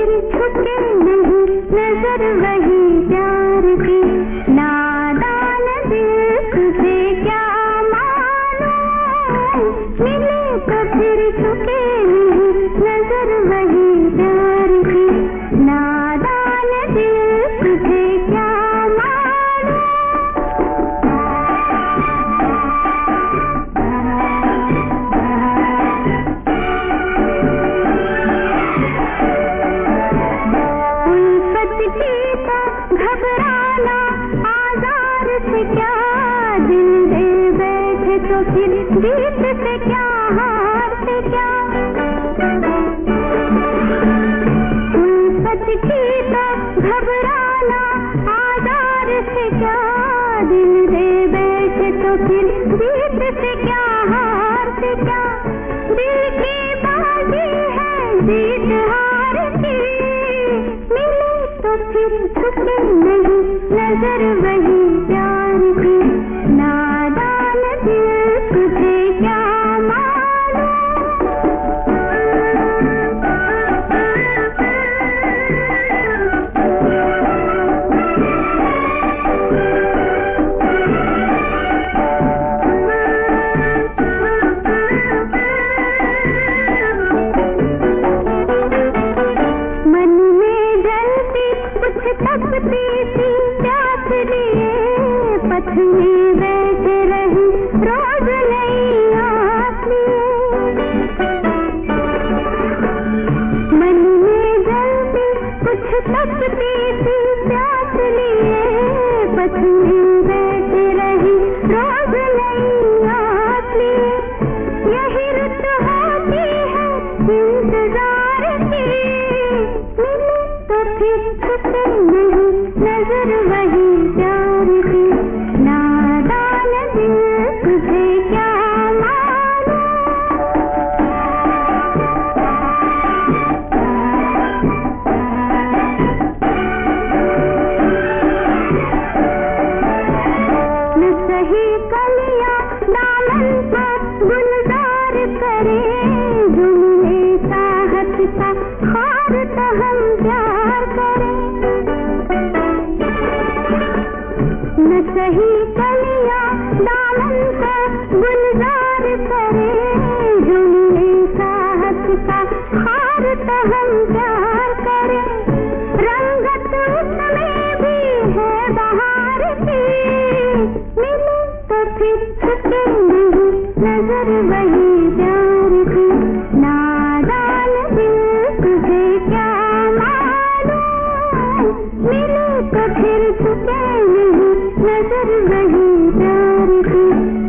फिर नहीं, नज़र वही प्यार की। नादान दिल तुझे क्या मानो मिले तो फिर छुके नहीं, नज़र वही तो फिर जीत से क्या, हार से क्या? उल्फत की तो घबराना आजार से क्या? दिल दे बैठे तो फिर जीत से क्या, हार से क्या? दिल की बाजी है जीत हार की। मिले तो फिर छुपे नहीं, नज़र वही कुछ तपती सी प्यास लिए में बैठे रही रोज लिए मन में जलती कुछ तपती सी प्यास लिए में बैठे रही रोज नई आस यही रुत होती है, इंतज़ार की। नहीं नज़र वही फिर छुपे नहीं नज़र वही प्यार की।